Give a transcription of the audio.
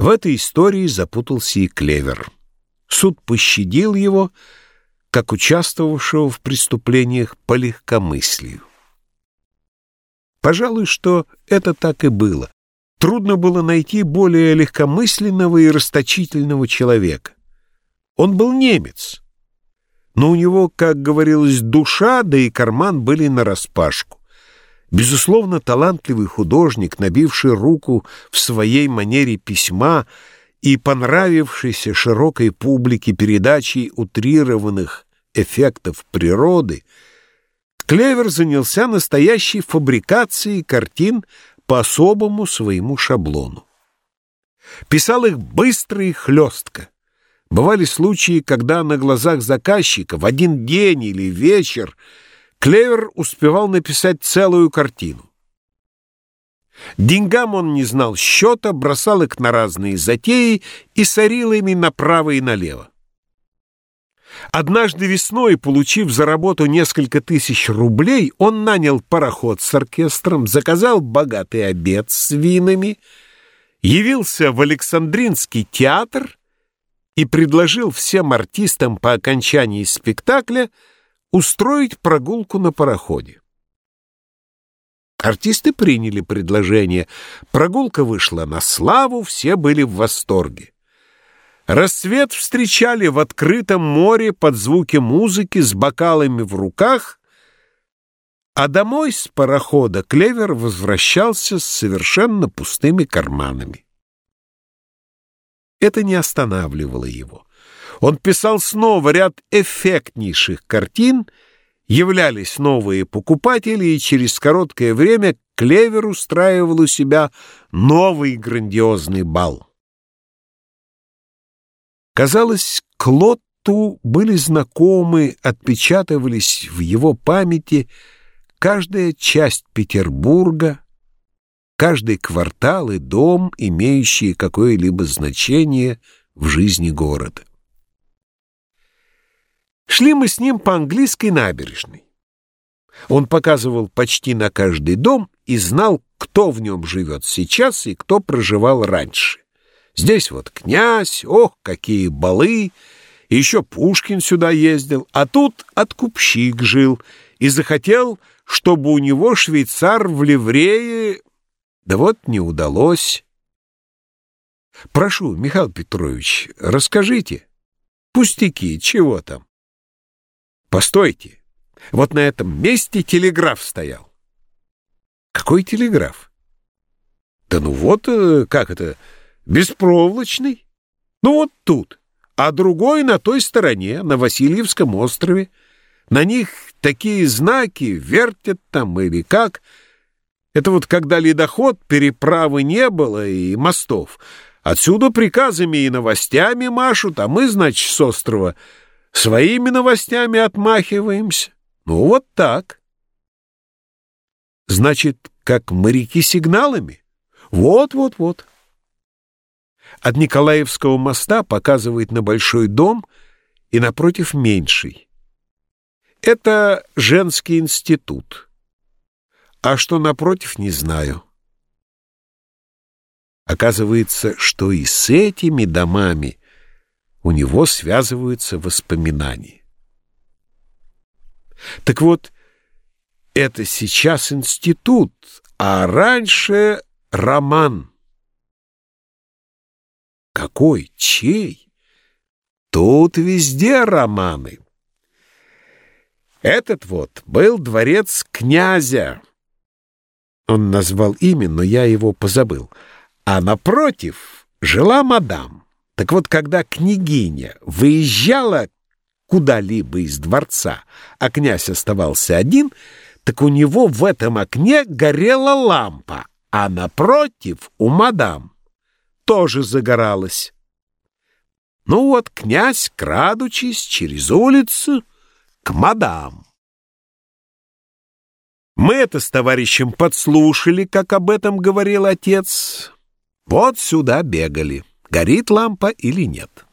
В этой истории запутался и Клевер. Суд пощадил его, как участвовавшего в преступлениях по легкомыслию. Пожалуй, что это так и было. Трудно было найти более легкомысленного и расточительного человека. Он был немец, но у него, как говорилось, душа, да и карман были нараспашку. Безусловно, талантливый художник, набивший руку в своей манере письма и понравившийся широкой публике передачей утрированных эффектов природы, Клевер занялся настоящей фабрикацией картин по особому своему шаблону. Писал их быстро и хлестко. Бывали случаи, когда на глазах заказчика в один день или вечер Клевер успевал написать целую картину. Деньгам он не знал счета, бросал их на разные затеи и сорил ими направо и налево. Однажды весной, получив за работу несколько тысяч рублей, он нанял пароход с оркестром, заказал богатый обед с винами, явился в Александринский театр и предложил всем артистам по окончании спектакля устроить прогулку на пароходе. Артисты приняли предложение. Прогулка вышла на славу, все были в восторге. Рассвет встречали в открытом море под звуки музыки с бокалами в руках, а домой с парохода Клевер возвращался с совершенно пустыми карманами. Это не останавливало его. Он писал снова ряд эффектнейших картин, являлись новые покупатели, и через короткое время Клевер устраивал у себя новый грандиозный бал. Казалось, Клотту были знакомы, отпечатывались в его памяти каждая часть Петербурга, каждый квартал и дом, имеющие какое-либо значение в жизни города. Шли мы с ним по английской набережной. Он показывал почти на каждый дом и знал, кто в нем живет сейчас и кто проживал раньше. Здесь вот князь, ох, какие балы, еще Пушкин сюда ездил, а тут откупщик жил и захотел, чтобы у него швейцар в ливрее, да вот не удалось. Прошу, Михаил Петрович, расскажите. Пустяки, чего там? Постойте, вот на этом месте телеграф стоял. Какой телеграф? Да ну вот, э, как это, беспроволочный. Ну вот тут, а другой на той стороне, на Васильевском острове. На них такие знаки вертят там или как. Это вот когда ледоход, переправы не было и мостов. Отсюда приказами и новостями машут, а мы, значит, с острова Своими новостями отмахиваемся. Ну, вот так. Значит, как моряки сигналами? Вот-вот-вот. От Николаевского моста показывает на большой дом и напротив меньший. Это женский институт. А что напротив, не знаю. Оказывается, что и с этими домами у него связываются воспоминания. Так вот, это сейчас институт, а раньше роман. Какой? Чей? Тут везде романы. Этот вот был дворец князя. Он назвал имя, но я его позабыл. А напротив жила мадам. Так вот, когда княгиня выезжала куда-либо из дворца, а князь оставался один, так у него в этом окне горела лампа, а напротив у мадам тоже загоралась. Ну вот князь, крадучись через улицу, к мадам. Мы это с товарищем подслушали, как об этом говорил отец. Вот сюда бегали горит лампа или нет.